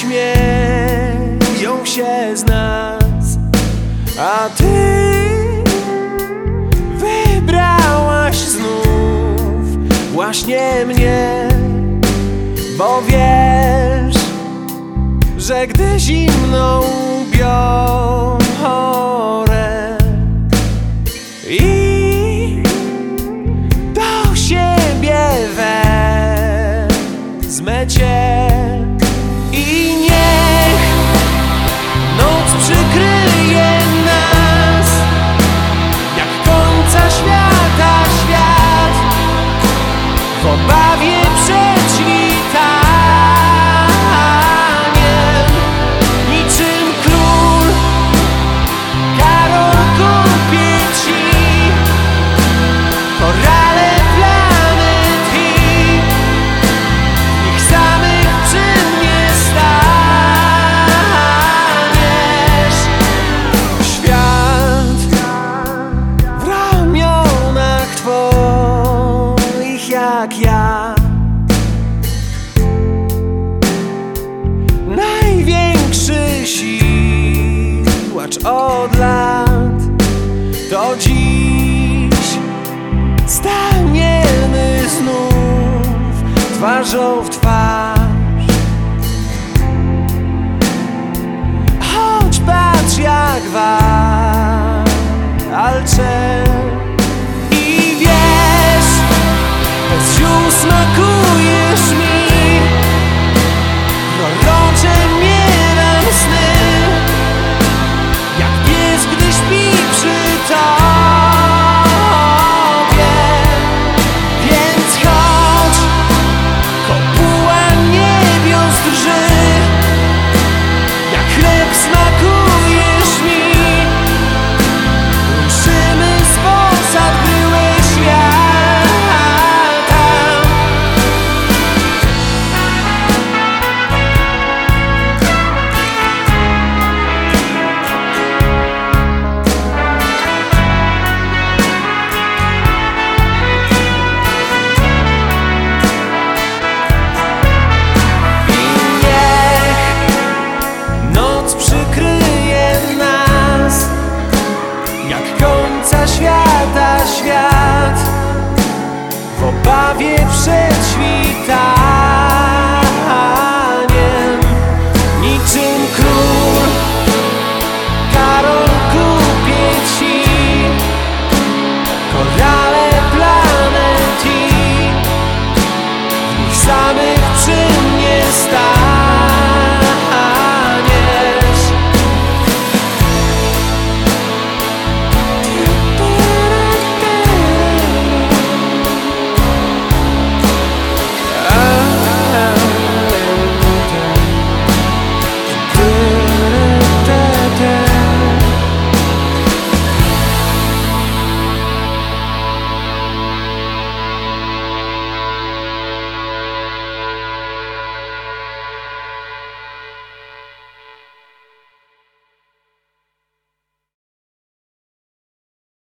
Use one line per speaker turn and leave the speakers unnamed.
śmieją się z nas. A ty wybrałaś znów właśnie mnie Bo wiesz, że gdy zimno ubiorę I do siebie wezmę cię i niech jak ja. Największy siłacz od lat To dziś. Staniemy znów twarzą w twarz. Choć jak was wraca świat.